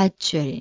탈출